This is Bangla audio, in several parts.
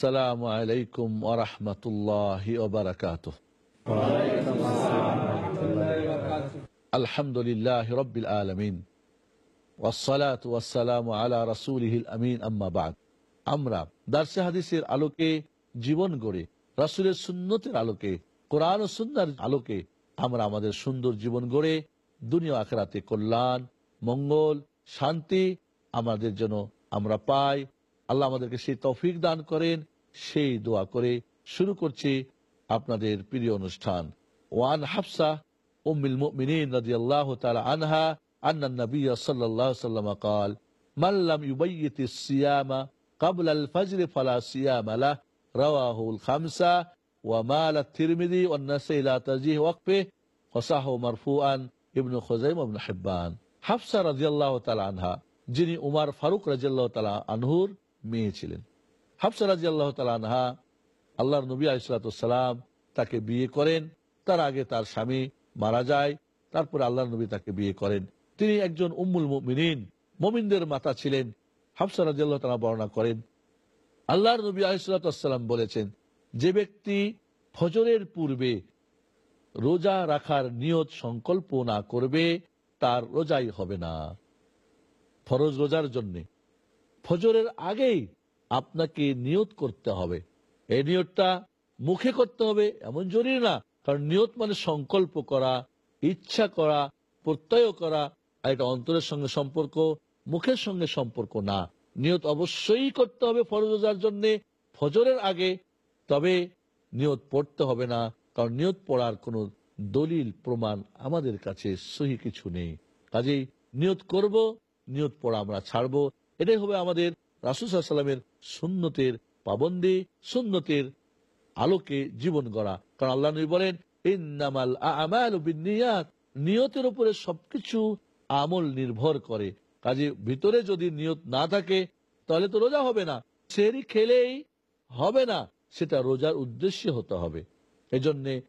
আসসালামু আলাইকুম ওয়া রাহমাতুল্লাহি ওরহমতুল্লাহ ওবরাকাত আলহামদুলিল্লাহ রবিল আলমিন ওসালাত ওয়াসালাম আলা রসুলহিল আমিন আম্মাবাদ আমরা দার্সে হাদিসের আলোকে জীবন গড়ে রাসূলের সুন্নতের আলোকে কুরআন ও সুন্নাহর আলোকে আমরা আমাদের সুন্দর জীবন গড়ে দুনিয়া আখরাতে কল্যাণ মঙ্গল শান্তি আমাদের জন্য আমরা পাই আল্লাহ আমাদেরকে সেই তৌফিক দান করেন সেই দোয়া করে শুরু করছি আপনাদের প্রিয় অনুষ্ঠান ওয়ান হাফসা উম্মিল মুমিনিন রাদিয়াল্লাহু তাআলা আনহা আন্না নবী সাল্লাল্লাহু আলাইহি সাল্লাম قال من لم يبيت الصيام قبل الفجر فلا صيام له رواه الخمسة ومال الترمذي والنسائي لا ترجيح وقفه وصحه مرفوعا ابن خزيمة وابن حبان হাফসা রাজিয়াল্লাহ তালা আনহা যিনি উমার ফারুক রাজিয়াল্লাহ তালা আনহুর মেয়ে ছিলেন হাফসা রাজি আল্লাহ আনহা আল্লাহর নবী আলিসাল্লাম তাকে বিয়ে করেন। তার আগে তার স্বামী মারা যায়, তারপরে আল্লাহ নবী তাকে বিয়ে করেন। তিনি একজন উম্মুল মিনিন মোমিনদের মাতা ছিলেন। হাফসা রাজি আল্লাহ তালা বর্ণনা করেন, আল্লাহর নবী আলিসাল্লাম বলেছেন, যে ব্যক্তি ফজরের পূর্বে রোজা রাখার নিয়ত সংকল্প না করবে, তার রোজাই হবে না। ফরজ রোজার জন্যে। ফজরের আগেই আপনাকে নিয়ত করতে হবে। এই নিয়তটা মুখে করতে হবে, এমন জরুরি না। কারণ নিয়ত মানে সংকল্প করা, ইচ্ছা করা, প্রত্যয় করা, আর এটা অন্তরের সঙ্গে সম্পর্ক, মুখের সঙ্গে সম্পর্ক না। নিয়ত অবশ্যই করতে হবে ফরজার জন্য, ফজরের আগে। তবে নিয়ত পড়তে হবে না, কারণ নিয়ত পড়ার কোনো দলিল, প্রমাণ আমাদের কাছে সহি কিছু নেই। কাজেই নিয়ত করব, নিয়ত পড়া আমরা ছাড়বো। এটাই হবে আমাদের রাসুসাল্লামের সুন্নতের পাবন্দি, সুন্নতের আলোকে জীবন গড়া। কারণ আল্লাহ নবী বলেন, ইন্নামাল আমাল বিনিয়াত নিয়তের উপরে সবকিছু আমল নির্ভর করে। কাজে ভিতরে যদি নিয়ত না থাকে, তাহলে তো রোজা হবে না। সেরি খেলেই হবে না। সেটা রোজার উদ্দেশ্য হতে হবে। এজন্যে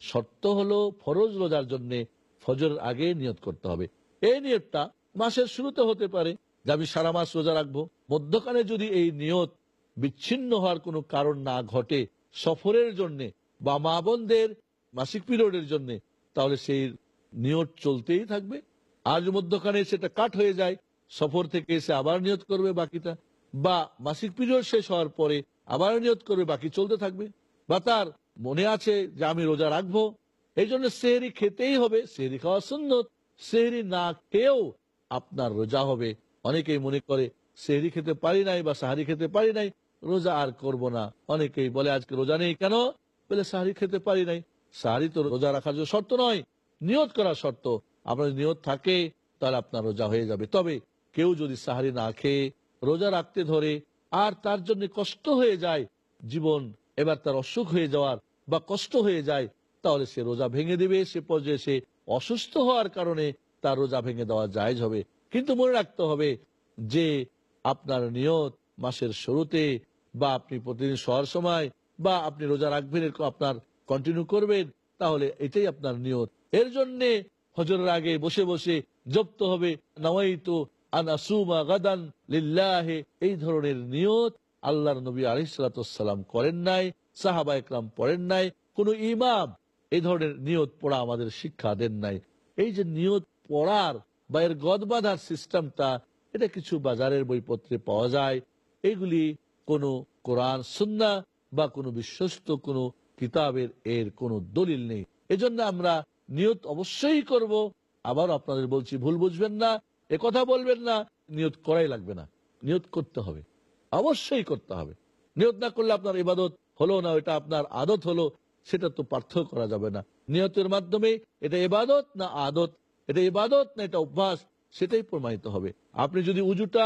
শর্ত হলো ফরজ রোজার জন্য ফজরের আগে নিয়ত করতে হবে। এই নিয়তটা মাসের শুরুতে হতে পারে। যে আমি সারা মাস রোজা রাখব মধ্যখানে যদি এই নিয়ত বিচ্ছিন্ন হওয়ার কোনো কারণ না ঘটে সফরের জন্যে বা মা বোনদের মাসিক পিরিয়ডের জন্য, তাহলে সেই নিয়ত চলতেই থাকবে। আজ মধ্যখানে সেটা কাট হয়ে যায়, সফর থেকে এসে আবার নিয়ত করবে বাকিটা, বা মাসিক পিরিয়ড শেষ হওয়ার পরে আবার নিয়ত করবে, বাকি চলতে থাকবে। বা তার মনে আছে যে আমি রোজা রাখব, এই জন্য সেহরি খেতেই হবে, সেহরি খাওয়া সুন্নত, সেহরি না খেয়েও আপনার রোজা হবে। অনেকেই মনে করে সেহরি খেতে পারি নাই বা সাহারি খেতে পারি নাই, রোজা আর করব না। অনেকেই বলে, আজকে রোজা নেই কেন? বলে, সাহারি খেতে পারি নাই। সাহারি তো রোজা রাখার জন্য শর্ত নয়, নিয়ত করার শর্ত। আপনার নিয়ত থাকে, তাহলে আপনার রোজা হয়ে যাবে। তবে কেউ যদি সাহারি না খেয়ে রোজা রাখতে ধরে আর তার জন্য কষ্ট হয়ে যায়, জীবন এবার তার অসুখ হয়ে যাওয়ার বা কষ্ট হয়ে যায়, তাহলে সে রোজা ভেঙে দেবে। সে পর্যায়ে সে অসুস্থ হওয়ার কারণে তার রোজা ভেঙে দেওয়া জায়জ হবে। কিন্তু মনে রাখতে হবে যে আপনার নিয়ত মাসের শুরুতে, বা আপনি প্রতিদিন শোয়ার সময়, বা আপনি রোজা রাখবেন আপনার কন্টিনিউ করবেন, তাহলে এটাই আপনার নিয়ত। এর জন্যে হজরের আগে বসে বসে জপ্ত হবে এই ধরনের নিয়ত আল্লাহর নবী আলিসাল্লাম করেন নাই, সাহাবা একরাম পড়েন নাই, কোন ইমাম এই ধরনের নিয়ত পড়া আমাদের শিক্ষা দেন নাই। এই যে নিয়ত পড়ার বা এর গদ বাঁধার সিস্টেমটা এটা কিছু বাজারের বইপত্রে পাওয়া যায়। এগুলি কোনো কোরআন সুন্না বা কোনো বিশ্বস্ত কোনো কিতাবের এর কোনো দলিল নেই। এজন্য আমরা নিয়ত অবশ্যই করব। আবার আপনাদের বলছি, ভুল বুঝবেন না, এ কথা বলবেন না, নিয়ত করাই লাগবে না। নিয়ত করতে হবে, অবশ্যই করতে হবে। নিয়ত না করলে আপনার ইবাদত হলো না ওইটা আপনার আদত হলো, সেটা তো পার্থক্য করা যাবে না। নিয়তের মাধ্যমে এটা ইবাদত না আদত? এটা ইবাদত না এটা অভ্যাস? সেটাই প্রমাণিত হবে। আপনি যদি উজুটা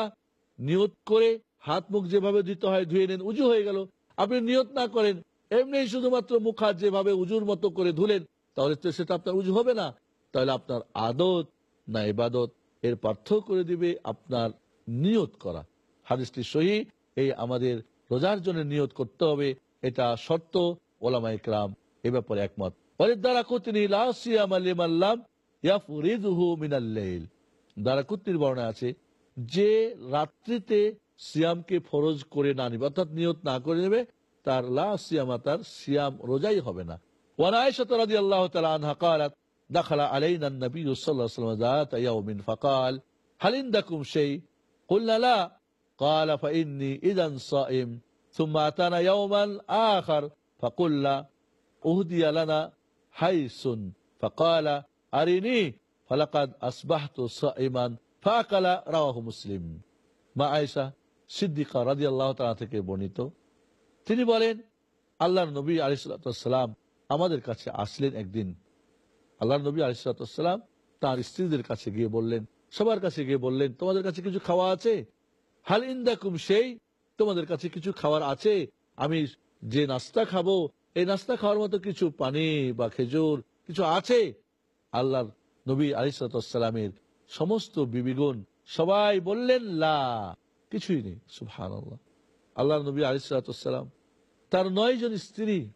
নিয়ত করে হাত মুখ যেভাবে দিতে হয়, ধুয়ে নেন, উজু হয়ে গেল। আপনি নিয়ত না করেন, এমনি শুধুমাত্র মুখ হাত যেভাবে উজুর মতো করে ধুলেন, তাহলে তো সেটা আপনার উজু হবে না। তাহলে আপনার আদত না ইবাদত, এর পার্থক্য করে দিবে আপনার নিয়ত করা। হাদিসটি সহি, এই আমাদের রোজার জন্য নিয়ত করতে হবে, এটা শর্ত, ওলামা ইকরাম এ ব্যাপারে একমত। পরের দ্বারা কুতিনি লাসিয়াম আলিমাল্লাম ইয়াফরিদুহু মিনাল্লাইল দ্বারা কুত্তির বর্ণা আছে যে রাত্রিতে সিয়ামকে ফরজ করে না নিবে অর্থাৎ নিয়ত না করে নেবে তার লা সিয়ামা তার সিয়াম রোজাই হবে না وعن عائشة رضي الله تعالى عنها قالت دخل علينا النبي صلى الله عليه وسلم ذات يوم فقال هل عندكم شيء قلنا لا قال فإني إذا صائم ثم أتانا يوما آخر فقلنا أهدي لنا حيث فقال أرني ফালাকাদ আসবাহত সাইমান ফাকালা রাওয়াহু মুসলিম মা আয়সা সিদ্দিকা রাজি আল্লাহ তালা থেকে বর্ণিত। তিনি বলেন আল্লাহ নবী আলিসাল্লাম আমাদের কাছে আসলেন একদিন। আল্লাহ নবী আলিসাল্লাম তার স্ত্রীদের কাছে গিয়ে বললেন, সবার কাছে গিয়ে বললেন, তোমাদের কাছে কিছু খাওয়া আছে? হাল ইন্দাকুম সেই, তোমাদের কাছে কিছু খাওয়ার আছে। আমি যে নাস্তা খাব, এই নাস্তা খাওয়ার মতো কিছু পানি বা খেজুর কিছু আছে? আল্লাহর নবী আলিসালামের সমস্ত বিবিগুণ সবাই বললেন, লা, কিছুই নেই সুহান আল্লাহ আল্লাহ নবী আলিসালাম তার নয় জন স্ত্রী,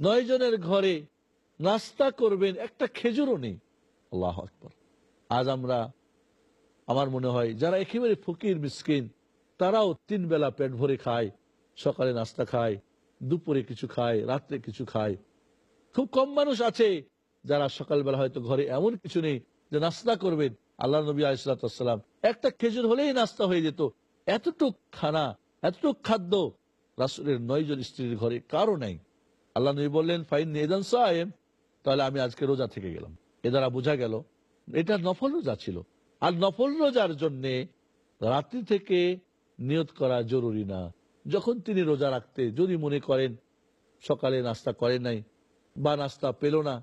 নয় জনের ঘরে নাস্তা করবেন, একটা খেজুরও নেই। আল্লাহ আকবর। আজ আমরা, আমার মনে হয়, যারা একেবারে ফকির, মিসকিন, তারাও তিন বেলা পেট ভরে খায়, সকালে নাস্তা খায়, দুপুরে কিছু খায়, রাত্রে কিছু খায়। খুব কম মানুষ আছে যারা সকালবেলা হয়তো ঘরে এমন কিছু নেই যে নাস্তা করবেন আল্লাহ নবী আলিসাল্লাম একটা খেজুর হলেই নাস্তা হয়ে যেত। এতটুক খানা, এতটুক খাদ্য রাসুলের নয় জন স্ত্রীর ঘরে কারও নাই। আল্লাহ নবী বললেন ফাইন নেদান সাহেব তাহলে আমি আজকে রোজা থেকে গেলাম। এ দ্বারা বোঝা গেল, এটা নফল রোজা ছিল। আর নফল রোজার জন্য রাত্রি থেকে নিয়ত করা জরুরি না। যখন তিনি রোজা রাখতে যদি মনে করেন, সকালে নাস্তা করেন নাই বা নাস্তা পেল না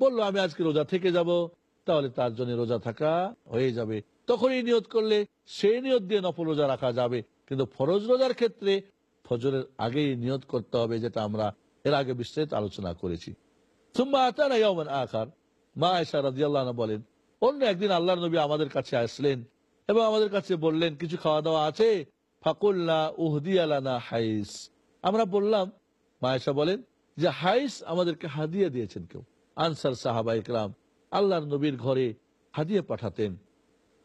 বলল, আমি আজকে রোজা থেকে যাব, তাহলে তার জন্য রোজা থাকা হয়ে যাবে। তখনই নিয়ত করলে, সেই নিয়ত দিয়ে নফল রোজা রাখা যাবে। কিন্তু ফরজ রোজার ক্ষেত্রে ফজরের আগেই নিয়ত করতে হবে, যেটা আমরা এর আগে বিস্তারিত আলোচনা করেছি। আখার, মা আনহা বলেন, অন্য একদিন আল্লাহর নবী আমাদের কাছে আসলেন এবং আমাদের কাছে বললেন, কিছু খাওয়া দাওয়া আছে ফাকুল্লা উহদিয়ালানা হাইস। আমরা বললাম মায়েশা বলেন যে, হাইস আমাদেরকে হাদিয়া দিয়েছেন কেউ। আনসার সাহাবা ইকরাম আল্লাহর নবীর ঘরে হাদিয়া পাঠাতেন।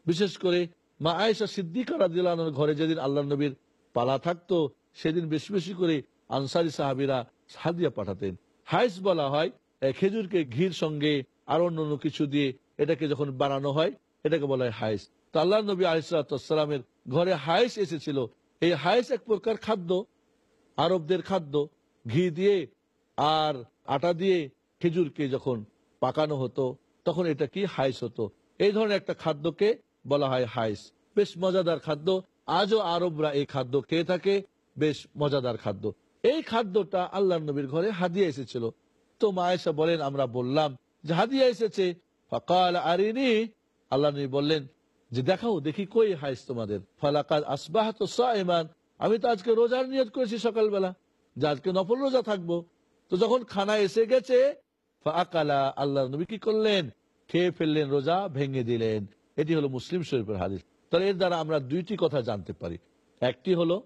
বিশেষ করে মা আয়েশা সিদ্দিকা রাদিয়াল্লাহুর ঘরে যেদিন আল্লাহ নবীর পালা থাকতো, সেদিন বেশি বেশি করে আনসারি সাহাবিরা হাদিয়া পাঠাতেন। হাইস বলা হয় খেজুরকে ঘির সঙ্গে আর অন্য অন্য কিছু দিয়ে এটাকে যখন বানানো হয়, এটাকে বলা হয় হাইস। তো আল্লাহ নবী আলিসালামের ঘরে হাইস এসেছিল। এই হাইস এক প্রকার খাদ্য, আরবদের খাদ্য, ঘি দিয়ে আর আটা দিয়ে খেজুরকে যখন পাকানো হতো, তখন এটা কি হাইস হতো? এই ধরনের একটা খাদ্যকে বলা হয় হাইস। বেশ মজাদার খাদ্য। আজও আরবরা এই খাদ্য খেয়ে থাকে। বেশ মজাদার খাদ্য। এই খাদ্যটা আল্লাহ নবীর ঘরে হাদিয়া এসেছিল। তো মায়েশা বলেন, আমরা বললাম যে হাদিয়া এসেছে। ফকাল আরিনি। আল্লাহ নবী বললেন যে, দেখাও, দেখি কই হাইস তোমাদের? ফালাকাল আসবাহ তো সাইমান। আমি তো আজকে রোজার নিয়ত করেছি সকালবেলা। যে আজকে নফল রোজা থাকব। তো যখন খানা এসে গেছে আল্লাহ নবী কি করলেন? খেয়ে ফেললেন, রোজা ভেঙে দিলেন। এটি হলো মুসলিম শরীফের হাদিস। তাহলে এর দ্বারা আমরা দুইটি কথা জানতে পারি। একটি হলো,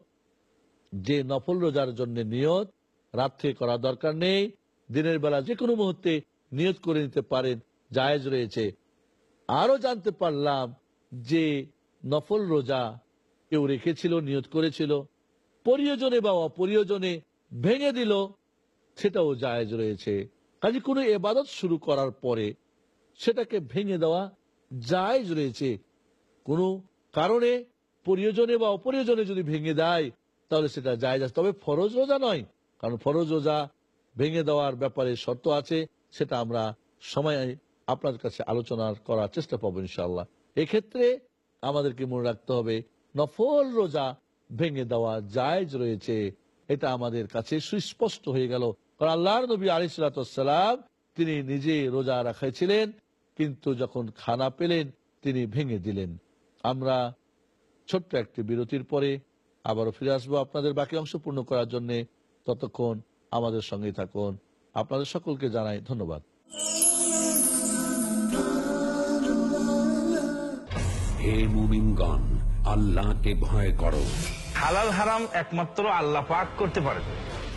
যে নফল রোজার জন্য নিয়ত রাত্রে করা দরকার নেই। দিনের বেলা যে কোনো মুহূর্তে নিয়ত করে নিতে পারেন, জায়েজ রয়েছে। আরও জানতে পারলাম যে নফল রোজা কেউ রেখেছিল, নিয়ত করেছিল, পরিয়োজনে বা অপরিয়োজনে ভেঙে দিল, সেটাও জায়েজ রয়েছে। কাজে কোনো এবাদত শুরু করার পরে সেটাকে ভেঙে দেওয়া জায়জ রয়েছে। কোনো কারণে প্রয়োজনে বা অপ্রয়োজনে যদি ভেঙে দেয়, তাহলে সেটা জায়জ আছে। তবে ফরজ রোজা নয়, কারণ ফরজ রোজা ভেঙে দেওয়ার ব্যাপারে শর্ত আছে, সেটা আমরা সময় আপনার কাছে আলোচনা করার চেষ্টা পাবো ইনশাল্লাহ এক্ষেত্রে আমাদেরকে মনে রাখতে হবে, নফল রোজা ভেঙে দেওয়া জায়জ রয়েছে। এটা আমাদের কাছে সুস্পষ্ট হয়ে গেল। কারণ আল্লাহর নবী আলিসাল্লাম তিনি নিজে রোজা রাখাইছিলেন কিন্তু যখন খানা পেলেন তিনি ভেঙে দিলেন। আমরা ছোট্ট একটি বিরতির পরে আবারও ফিরে আসব আপনাদের বাকি অংশ পূর্ণ করার জন্য। ততক্ষণ আমাদের সঙ্গেই থাকুন। আপনাদের সকলকে জানাই ধন্যবাদ। হে মুমিনগণ আল্লাহকে ভয় করো। হালাল হারাম একমাত্র আল্লাহ পাক করতে পারেন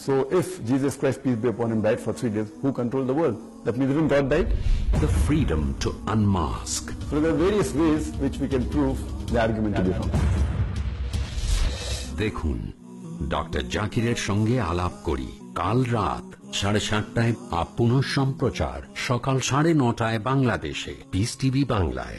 so if Jesus Christ, peace be upon him, died for three days, who controlled the world? That means even God died? the freedom to unmask So there are various ways which we can prove the argument to be wrong. দেখুন ডক্টর জাকিরের সঙ্গে আলাপ করি কাল রাত সাড়ে সাতটায় আপ পুনঃ সম্প্রচার সকাল সাড়ে নটায় বাংলাদেশে পিস টিভি বাংলায়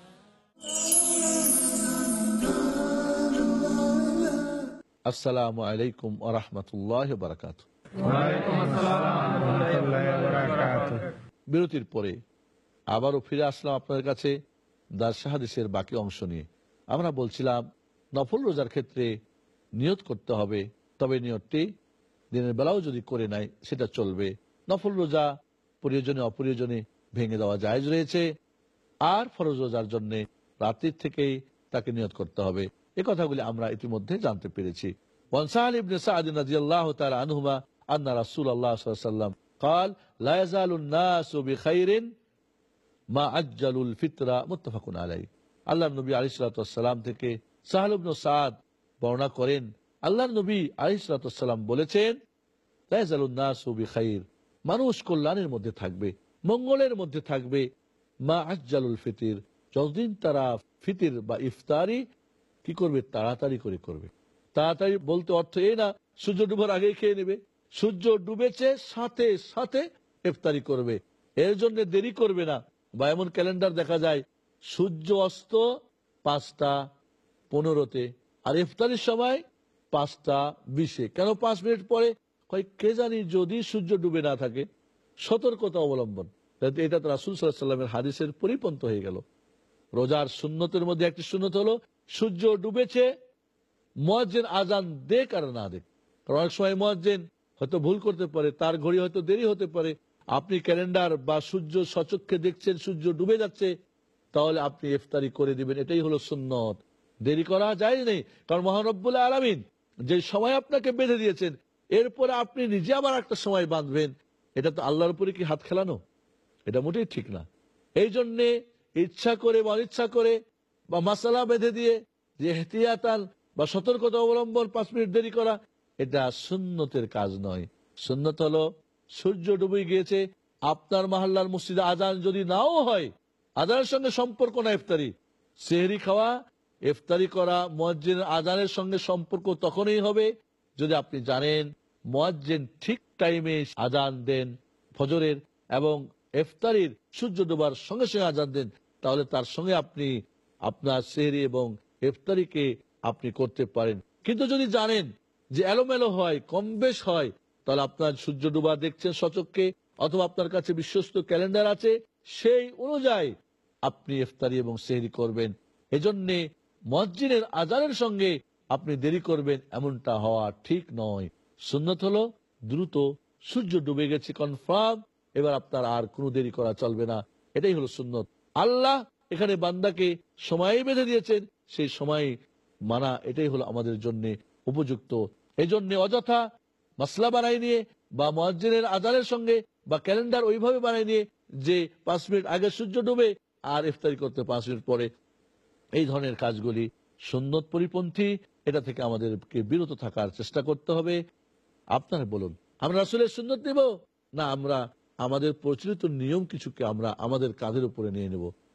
আসসালামু আলাইকুম আরহামতুল্লাহ বারাকাত বিরতির পরে আবারও ফিরে আসলাম আপনাদের কাছে দারশাহাদিসের বাকি অংশ নিয়ে। আমরা বলছিলাম, নফল রোজার ক্ষেত্রে নিয়ত করতে হবে, তবে নিয়তটি দিনের বেলাও যদি করে নেয়, সেটা চলবে। নফল রোজা প্রয়োজনে অপ্রয়োজনে ভেঙে দেওয়া জায়জ রয়েছে, আর ফরজ রোজার জন্য রাত্রির থেকেই তাকে নিয়ত করতে হবে। এ কথাগুলি আমরা ইতিমধ্যে জানতে পেরেছি ওয়ানসাল ইবনে সাদ রাদিয়াল্লাহু তাআলা আনহুমা আন্না রাসূলুল্লাহ সাল্লাল্লাহু আলাইহি ওয়াসাল্লাম قال لا يزال الناس بخير মা আজ্জালুল ফিতরা মুত্তাফাকুন আলাই আল্লাহ নবী আলিসাল্লাম থেকে সাহালুবন সাদ বর্ণনা করেন আল্লাহ নবী আলিসাল্লাম বলেছেন লাইজালুন্নাসুবি খাইর মানুষ কল্যাণের মধ্যে থাকবে মঙ্গলের মধ্যে থাকবে মা আজ্জালুল ফিতির যতদিন তারা ফিতির বা ইফতারি কি করবে? তাড়াতাড়ি করে করবে। তাড়াতাড়ি বলতে অর্থ এই না, সূর্য ডুবার আগেই খেয়ে নেবে। সূর্য ডুবেছে সাথে সাথে ইফতারি করবে। এর জন্য দেরি করবে না। বা এমন ক্যালেন্ডার দেখা যায়, সূর্য অস্ত পাঁচটা পনেরোতে, আর ইফতারির সময় পাঁচটা বিশে। কেন পাঁচ মিনিট পরে? কে জানি যদি সূর্য ডুবে না থাকে। সতর্কতা অবলম্বন। এটা তো রাসুল সাল্লামের হাদিসের পরিপন্থ হয়ে গেল। রোজার সুন্নতের মধ্যে একটি সুন্নত হলো সূর্য ডুবেছে মজ্জেন আজান দেখ আর না দেখ। কারণ অনেক সময় মজ্জেন হয়তো ভুল করতে পারে, তার ঘড়ি হয়তো দেরি হতে পারে। আপনি ক্যালেন্ডার বা সূর্য সচক্ষে দেখছেন, সূর্য ডুবে যাচ্ছে, তাহলে আপনি ইফতারি করে দিবেন। এটাই হলো সুন্নত। দেরি করা যায় নেই। কারণ মহানব্বুল্লাহ আলামিন যে সময় আপনাকে বেঁধে দিয়েছেন, এরপরে আপনি নিজে আবার একটা সময় বাঁধবেন। এটা তো আল্লাহর উপরে কি হাত খেলানো? এটা মোটেই ঠিক না। এই জন্যে ইচ্ছা করে বা অনিচ্ছা করে বা মাসালা বেঁধে দিয়ে যে এহতিয়াতান বা সতর্কতা অবলম্বন পাঁচ মিনিট দেরি করা, এটা সুন্নতের কাজ নয়। সুন্নত হলো, সূর্য ডুবে গিয়েছে, আপনার মাহাল্লার মসজিদে আজান যদি নাও হয়, আজানের সঙ্গে সম্পর্ক না ইফতারি। সেহরি খাওয়া, ইফতারি করা মসজিদ আজানের সঙ্গে সম্পর্ক তখনই হবে যদি আপনি জানেন মোয়াজ্জেন ঠিক টাইমে আজান দেন ফজরের এবং ইফতারির সূর্য ডোবার সঙ্গে সঙ্গে আজান দেন, তাহলে তার সঙ্গে আপনি আপনার সেহরি এবং ইফতারিকে আপনি করতে পারেন। কিন্তু যদি জানেন যে এলোমেলো হয় কম বেশ হয়, তাহলে আপনার সূর্য ডুবা দেখছেন সচককে অথবা আপনার কাছে বিশ্বস্ত ক্যালেন্ডার আছে, সেই অনুযায়ী আপনি ইফতারি এবং সেহরি করবেন। এজন্যে মসজিদের আজানের সঙ্গে আপনি দেরি করবেন, এমনটা হওয়া ঠিক নয়। সুন্নত হলো দ্রুত সূর্য ডুবে গেছে, কনফার্ম, এবার আপনার আর কোনো দেরি করা চলবে না। এটাই হলো সুন্নত। আল্লাহ এখানে বান্দাকে সময় বেঁধে দিয়েছেন, সেই সময় মানা এটাই হলো আমাদের জন্য উপযুক্ত। এই জন্য অযথা মশলা বানাই নিয়ে বা মসজিদের আজানের সঙ্গে বা ক্যালেন্ডার ওইভাবে বানাই নিয়ে যে পাঁচ মিনিট আগে সূর্য ডুবে আর ইফতারি করতে পাঁচ মিনিট পরে। এই ধরনের কাজগুলি সুন্দর পরিপন্থী, এটা থেকে আমাদেরকে বিরত থাকার চেষ্টা করতে হবে। আপনারা বলুন, আমরা আসলে সুন্দর নেব না আমরা আমাদের প্রচলিত নিয়ম কিছুকে আমরা আমাদের কাঁধের উপরে নিয়ে নেব?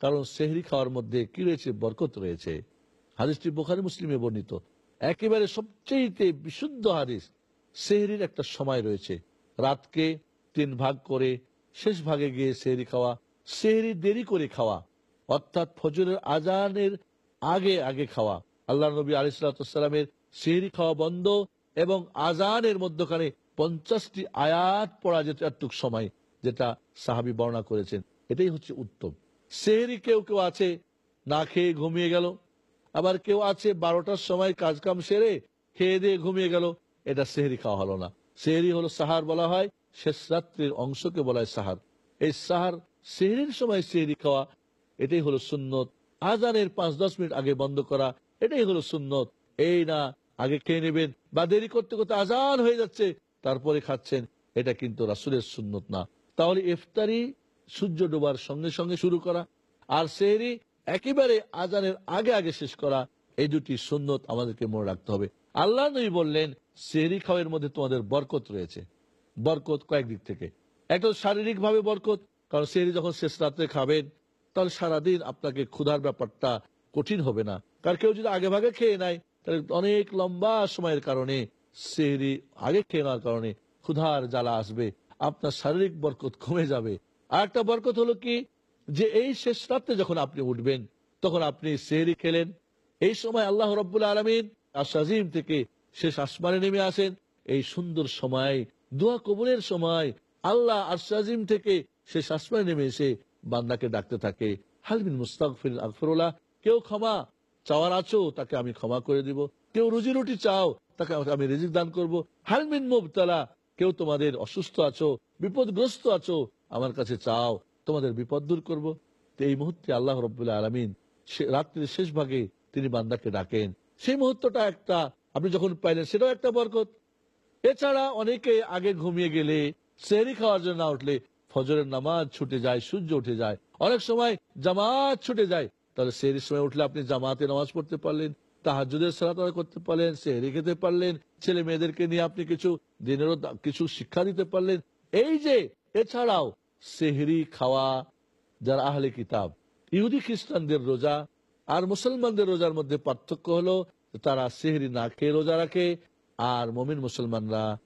কারণ সেহরি খাওয়ার মধ্যে কি রয়েছে? বরকত রয়েছে। হাদিসটি বোখারি, মুসলিমে বর্ণিত। একেবারে সবচেয়ে বিশুদ্ধ হাদিস, সেহরির একটা সময় রয়েছে। রাতকে তিন ভাগ করে শেষ ভাগে গিয়ে সেহরি খাওয়া, সেহরি দেরি করে খাওয়া, অর্থাৎ ফজরের আজানের আগে আগে খাওয়া। আল্লাহ নবী আলিসাল্লামের সেহরি খাওয়া বন্ধ এবং আজানের মধ্যখানে পঞ্চাশটি আয়াত পড়া যেত এতটুক সময়, যেটা সাহাবি বর্ণনা করেছেন। এটাই হচ্ছে উত্তম। সেহরি কেউ কেউ আছে, না খেয়ে ঘুমিয়ে গেল। আবার কেউ আছে বারোটার সময় কাজকাম সেরে খেয়ে দিয়ে ঘুমিয়ে গেল। এটা সেহরি খাওয়া হলো না। সেহরি হলো সাহার বলা হয়, শেষ রাত্রির অংশকে বলা হয় সাহার। এই সাহার সেহরির সময় সেহরি খাওয়া, এটাই হলো সুন্নত। আজানের পাঁচ দশ মিনিট আগে বন্ধ করা, এটাই হলো সুন্নত। এই না, আগে খেয়ে নেবেন বা দেরি করতে করতে আজান হয়ে যাচ্ছে, তারপরে খাচ্ছেন, এটা কিন্তু রাসুলের সুন্নত না। তাহলে ইফতারি সূর্য ডোবার সঙ্গে সঙ্গে শুরু করা আর সেহরি একেবারে আজানের আগে আগে শেষ করা, এই দুটি সুন্নত আমাদেরকে মনে রাখতে হবে। আল্লাহ নবী বললেন, সেহরি খাওয়ের মধ্যে তোমাদের বরকত রয়েছে। বরকত কয়েক দিক থেকে। শারীরিক ভাবে বরকত, কারণ সেহরি যখন শেষ রাত্রে খাবেন, তাহলে সারাদিন আপনাকে ক্ষুধার ব্যাপারটা কঠিন হবে না। কারণ কেউ যদি আগে ভাগে খেয়ে নেয়, তাহলে অনেক লম্বা সময়ের কারণে সেহরি আগে খেয়ে নেওয়ার কারণে ক্ষুধার জ্বালা আসবে, আপনার শারীরিক বরকত কমে যাবে। আর একটা বরকত হলো কি? যে এই শেষ রাত্রে যখন আপনি উঠবেন, তখন আপনি সেহরি খেলেন। এই সময় আল্লাহ রব্বুল আলমিন আশাজিম থেকে শেষ আসমানে নেমে আসেন। এই সুন্দর সময়, দোয়া কবুলের সময়, আল্লাহ আশাজিম থেকে শেষ আসমানে নেমে এসে বান্দাকে ডাকতে থাকে। হালমিন মুস্তাকফির আকফরুল্লাহ কেউ ক্ষমা চাওয়ার আছো তাকে আমি ক্ষমা করে দিব। কেউ রুজি রুটি চাও তাকে আমি রিজিক দান করব। হালমিন মুবতালা, কেউ তোমাদের অসুস্থ আছো, বিপদগ্রস্ত আছো আমার কাছে চাও, তোমাদের বিপদ দূর করব। এই মুহূর্তে আল্লাহ রব্বুল্লাহ আলমিন রাত্রির শেষ ভাগে তিনি বান্দাকে ডাকেন। সেই মুহূর্তটা একটা, আপনি যখন পাইলেন, সেটাও একটা বরকত। এছাড়া অনেকে আগে ঘুমিয়ে গেলে, সেহরি খাওয়ার জন্য উঠলে ফজরের নামাজ ছুটে যায়, সূর্য উঠে যায়। অনেক সময় জামাত ছুটে যায়। তাহলে সেহরির সময় উঠলে আপনি জামাতে নামাজ পড়তে পারলেন তাহাজুদের সালাত করতে পারলেন, সেহরি খেতে পারলেন, ছেলে মেয়েদেরকে নিয়ে আপনি কিছু দিনেরও কিছু শিক্ষা দিতে পারলেন। এই যে, এছাড়াও সেহরি খাওয়া, যারা আহলে কিতাব। ইহুদি খ্রিস্টানদের রোজা আর মুসলমানদের রোজার মধ্যে পার্থক্য হলো তারা সেহরি না খেয়ে রোজা রাখে আর মমিন মুসলমানরা,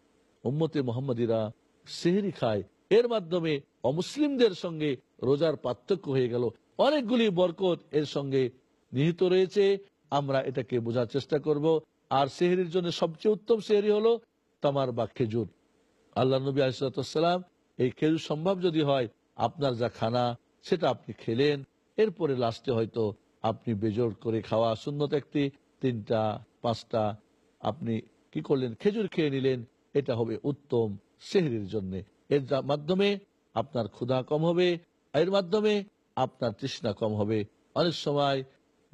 উম্মতে মোহাম্মদীরা সেহরি খায়। এর মাধ্যমে অমুসলিমদের সঙ্গে রোজার পার্থক্য হয়ে গেল। অনেকগুলি বরকত এর সঙ্গে নিহিত রয়েছে। আমরা এটাকে বোঝার চেষ্টা করব। আর সেহরির জন্য সবচেয়ে উত্তম সেহরি হলো তামার বা খেজুর। আল্লাহ নবী আলিসাল্লাম এই খেজুর সম্ভব যদি হয়, আপনার যা খানা, সেটা আপনি খেলেন। এরপরে লাস্টে হয়তো আপনি বেজোর করে খাওয়া সুন্নত একটি, তিনটা, পাঁচটা, আপনি কি করলেন? খেজুর খেয়ে নিলেন। এটা হবে উত্তম সেহরির জন্য। এর মাধ্যমে আপনার ক্ষুধা কম হবে, এর মাধ্যমে আপনার তৃষ্ণা কম হবে। অনেক সময়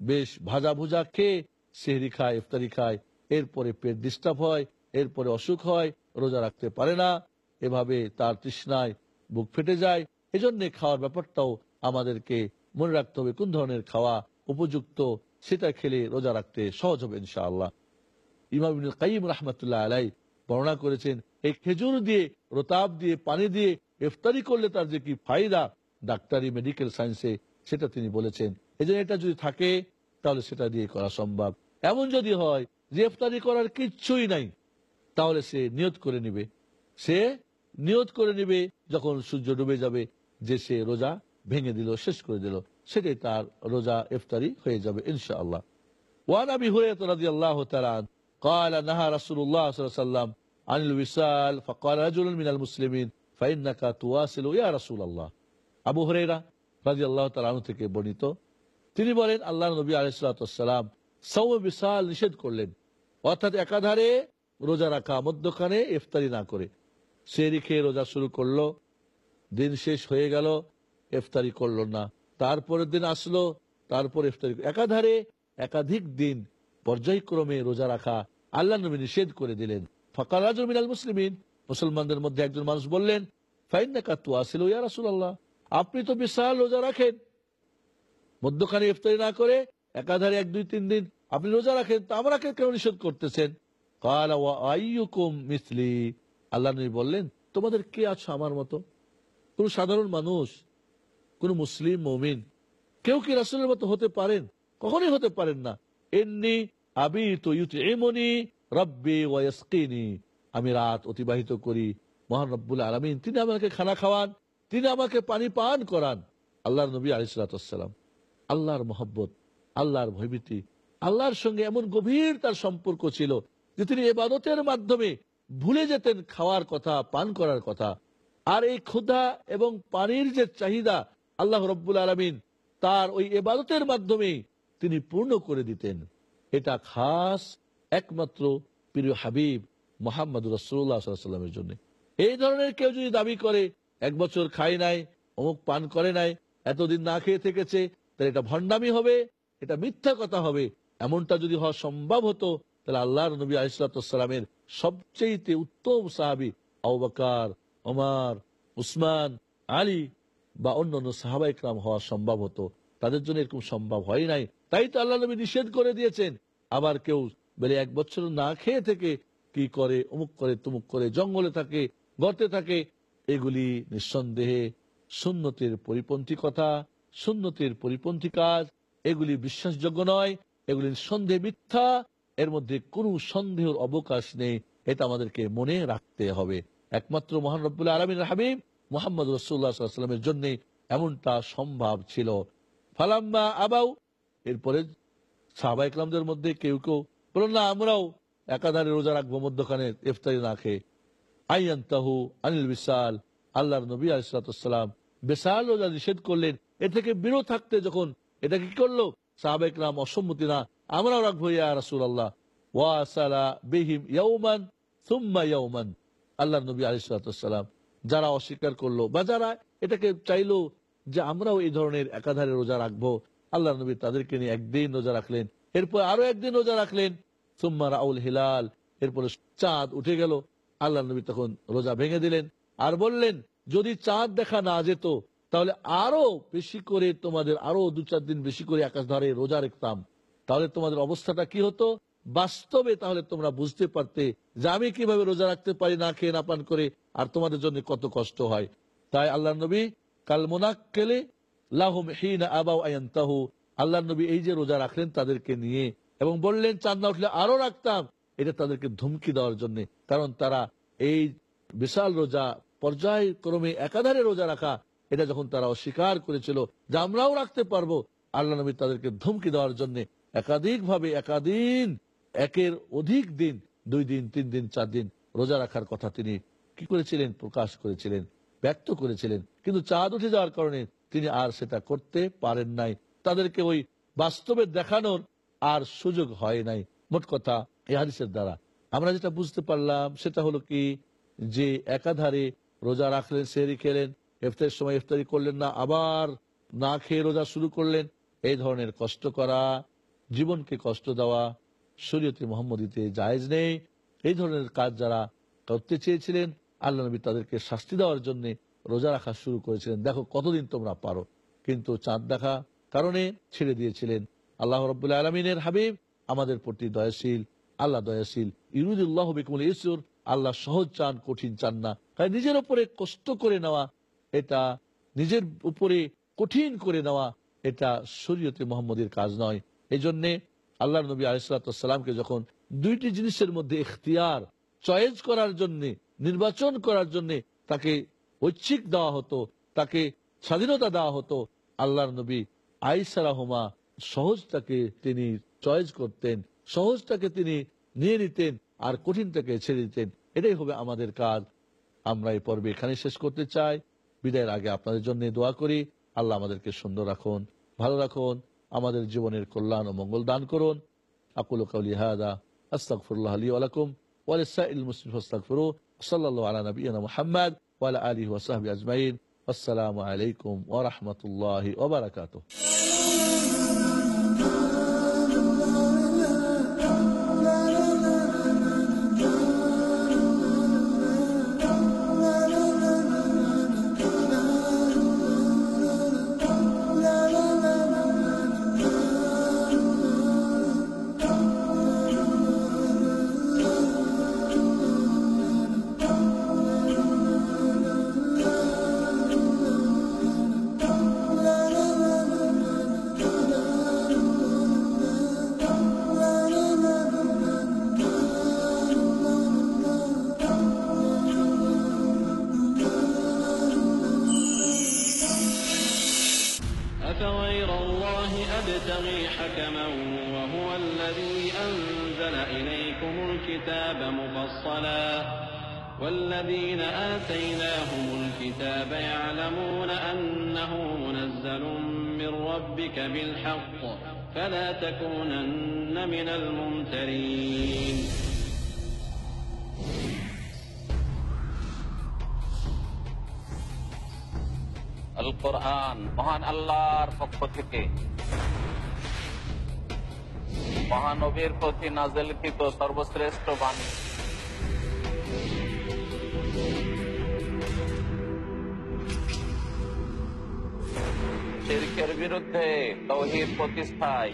বেশ ভাজা ভুজা খেয়ে সেহরি খায়, ইফতারি খায়। এরপরে পেট ডিস্টার্ব হয়, এরপরে অসুখ হয়, রোজা রাখতে পারে না। এভাবে তার তৃষ্ণায় বুক ফেটে যায়। এজন্য খাওয়ার ব্যাপারটাও আমাদেরকে মনে রাখতে হবে। কোন ধরনের খাওয়া উপযুক্ত, সেটা খেলে রোজা রাখতে সহজ হবে ইনশাআল্লাহ। ইমাম কাইম রহমতুল্লাহ আলাই বর্ণনা করেছেন, এই খেজুর দিয়ে, রোতাব দিয়ে, পানি দিয়ে ইফতারি করলে তার যে কি ফায়দা? ডাক্তারি, মেডিকেল সায়েন্সে সেটা তিনি বলেছেন। এই এটা যদি থাকে, তাহলে সেটা দিয়ে করা সম্ভব। এমন যদি হয় যে ইফতারি করার কিচ্ছুই নাই, তাহলে সে নিয়ত করে নিবে। সে নিয়ত করে নিবে যখন সূর্য ডুবে যাবে যে সে রোজা ভেঙে দিল শেষ করে দিল সেটাই তার রোজা ইফতারি হয়ে যাবে ইনশাআল্লাহ وعن ابي هريره رضي الله تعالى عنه قال نهى رسول الله صلى الله عليه وسلم عن الوصال فقال رجل من المسلمين فانك تواصل يا رسول الله আবু হুরায়রা রাদিয়াল্লাহু তাআলা আনহু থেকে বর্ণিত তিনি বলেন আল্লাহ নবী আলাইহিসসালাম সৌম বিশাল নিষেধ করলেন অর্থাৎ একাধারে রোজা রাখা মধ্যখানে ইফতারি না করে সে রেখে রোজা শুরু করল, দিন শেষ হয়ে গেল, ইফতারি করল না। তারপরের দিন আসলো, তারপর ইফতারি একাধারে একাধিক দিন পর্যায়ক্রমে রোজা রাখা আল্লাহ নবী নিষেধ করে দিলেন। ফকাল মিনাল মুসলিমিন। মুসলমানদের মধ্যে একজন মানুষ বললেন আপনি তো বিশাল রোজা রাখেন। মধ্যখানে ইফতারি না করে একাধারে এক, দুই, তিন দিন আপনি রোজা রাখেন, তা আমরা কেন নিষেধ করতেছেন? আল্লাহ নবী বললেন, তোমাদের কে আছো আমার মতো? কোন সাধারণ মানুষ? কোন মুসলিম মমিন? কেউ কি রাসুলের মতো হতে পারেন? কখনই হতে পারেন না। এমনি আবি তো এমনি রব্বি ওয়াসকিনি আমি রাত অতিবাহিত করি। মহান রব্বুল আলমিন, তিনি আমাকে খানা খাওয়ান, তিনি আমাকে পানি পান করান। আল্লাহর নবী আলিসাল্লাম আল্লাহর মোহব্বত, আল্লাহর ভয়ভীতি, আল্লাহর সঙ্গে এমন গভীর তার সম্পর্ক ছিল যে তিনি এবাদতের মাধ্যমে ভুলে যেতেন খাওয়ার কথা, পান করার কথা। আর এই ক্ষুধা এবং পানির যে চাহিদা আল্লাহ রব্বুল আলমিন তার ওই এবাদতের মাধ্যমে তিনি পূর্ণ করে দিতেন। এটা খাস একমাত্র প্রিয় হাবিব মোহাম্মদ রসুল্লাহামের জন্য। এই ধরনের কেউ যদি দাবি করে, এক বছর খাই নাই, অমুক পান করে নাই, এতদিন না খেয়ে থেকেছে, তাহলে এটা ভণ্ডামি হবে, এটা মিথ্যা কথা হবে। এমনটা যদি হওয়া সম্ভব হতো তাহলে আল্লাহর নবী আলিসালামের সবচেয়ে উত্তম সাহাবি আউবাকার ওমার উসমান, আলী বা অন্য অন্য সাহাবা ইকরাম হওয়া সম্ভব হতো। তাদের জন্য এরকম সম্ভব হয় নাই। তাই তো আল্লাহ নবী নিষেধ করে দিয়েছেন। আবার কেউ বলে এক বছর না খেয়ে থেকে কি করে, অমুক করে, তুমুক করে, জঙ্গলে থাকে, গর্তে থাকে, এগুলি নিঃসন্দেহে সুন্নতির পরিপন্থী কথা, সুন্নতির পরিপন্থী কাজ। এগুলি বিশ্বাসযোগ্য নয়, এগুলি নিঃসন্দেহে মিথ্যা। এর মধ্যে কোনো সন্দেহের অবকাশ নেই। এটা আমাদেরকে মনে রাখতে হবে। একমাত্র মহান রব্বুল্লাহ আলমিন হাবিব মোহাম্মদ রসুল্লাহামের জন্য এমনটা সম্ভব ছিল। ফালাম্মা আবাউ, এরপরে সাহবা ইকলামদের মধ্যে কেউ কেউ বলল না, আমরাও একাধারে রোজা রাখব, মধ্যখানে ইফতারি না খেয়ে। আইয়ান তাহু আনিল বিশাল আল্লাহর নবী আলিসালাম বিশাল রোজা নিষেধ করলেন। এ থেকে বিরত থাকতে যখন এটা কি করল? সাহাবা ইকলাম অসম্মতি না আমরাও রাখব ইয়া রাসুল আল্লাহ ওয়াসালা বিহিম ইয়াউমান, সুম্মা ইয়াউমান। আল্লাহ নবী আলিসাল্লাম যারা অস্বীকার করল বা যারা এটাকে চাইলো যে আমরাও এই ধরনের একাধারে রোজা রাখব আল্লাহ নবী তাদেরকে নিয়ে একদিন রোজা রাখলেন, এরপর আরও একদিন রোজা রাখলেন। সুম্মা রাউল হিলাল, এরপরে চাঁদ উঠে গেল। আল্লাহ নবী তখন রোজা ভেঙে দিলেন আর বললেন, যদি চাঁদ দেখা না যেত, তাহলে আরও বেশি করে তোমাদের আরও দু চার দিন বেশি করে আকাশ ধারে রোজা রাখতাম। তাহলে তোমাদের অবস্থাটা কি হতো? বাস্তবে তাহলে তোমরা বুঝতে পারতে যে আমি কীভাবে রোজা রাখতে পারি, না খেয়ে, না পান করে, আর তোমাদের জন্য কত কষ্ট হয়। তাই আল্লাহ নবী, কাল মোনাক্কেলে লাহুম হিনা আবাউ আল্লাহ নবী এই যে রোজা রাখলেন তাদেরকে নিয়ে এবং বললেন চাঁদ না উঠলে আরও রাখতাম। এটা তাদেরকে ধমকি দেওয়ার জন্য। কারণ তারা এই বিশাল রোজা পর্যায়ক্রমে একাধারে রোজা রাখা, এটা যখন তারা অস্বীকার করেছিল যে আমরাও রাখতে পারব আল্লাহ নবী তাদেরকে ধমকি দেওয়ার জন্য একাধিক ভাবে একাদিন, একের অধিক দিন, দুই দিন, তিন দিন, চার দিন রোজা রাখার কথা তিনি কি করেছিলেন? প্রকাশ করেছিলেন, ব্যক্ত করেছিলেন। কিন্তু চাঁদ উঠে যাওয়ার কারণে তিনি আর সেটা করতে পারেন নাই। তাদেরকে ওই বাস্তবে দেখানোর আর সুযোগ হয় নাই। মোট কথা এই হাদিসের দ্বারা। আমরা যেটা বুঝতে পারলাম সেটা হলো কি? যে একাধারে রোজা রাখলেন সেরি খেলেন, ইফতারের সময় ইফতারি করলেন না, আবার না খেয়ে রোজা শুরু করলেন, এই ধরনের কষ্ট করা জীবনকে কষ্ট দেওয়া শরীয়তে মোহাম্মদীতে জায়েজ নেই, এই ধরনের কাজ যারা করতে চেয়েছিলেন, আল্লাহ নবী তাদেরকে শাস্তি দেওয়ার জন্য রোজা রাখা শুরু করেছিলেন। দেখো কতদিন তোমরা পারো। কিন্তু চাঁদ দেখা কারণে ছেড়ে দিয়েছিলেন। আল্লাহ রবাহ আলমিনের হাবিব আমাদের প্রতি দয়াশীল, আল্লাহ দয়াশীল। ইরুদুল্লাহ বিকুল ইসুর, আল্লাহ সহজ চান, কঠিন চান না। তাই নিজের উপরে কষ্ট করে নেওয়া, এটা নিজের উপরে কঠিন করে নেওয়া, এটা শরীয়তে মোহাম্মদের কাজ নয়। এই জন্যে আল্লাহ নবী আলিসাল্লামকে যখন দুইটি জিনিসের মধ্যে ইখতিয়ার, চয়েস করার জন্য, নির্বাচন করার জন্য তাকে ঐচ্ছিক দেওয়া হতো, তাকে স্বাধীনতা দেওয়া হতো, আল্লাহর নবী আইসারাহমা সহজটাকে তিনি চয়েস করতেন, সহজটাকে তিনি নিয়ে নিতেন আর কঠিনটাকে ছেড়ে দিতেন। এটাই হবে আমাদের কাজ। আমরা এই পর্বে এখানে শেষ করতে চাই। বিদায়ের আগে আপনাদের জন্য দোয়া করি। আল্লাহ আমাদেরকে সুন্দর রাখুন, ভালো রাখুন। আমাদের জীবনের কল্যাণ ও মঙ্গল দান করুন আকুল কাউলি হাদা আস্তাগফিরুল্লাহ লি ওয়া লাকুম ওয়া লিসাইল মুসলিমিন ফাস্তাগফিরু সাল্লাল্লাহু আলা নাবিয়িনা মুহাম্মদ ওয়া আলা আলিহি ওয়া সাহবিহি আজমাইন আসসালামু আলাইকুম ওয়া রাহমাতুল্লাহি تكونن من الممترين আল কোরআন মহান আল্লাহর পক্ষ থেকে মহানবীর প্রতি নাজেলকৃত সর্বশ্রেষ্ঠ বাণী শিরকের বিরুদ্ধে তৌহিদ প্রতিষ্ঠায়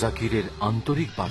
জাকিরের আন্তরিক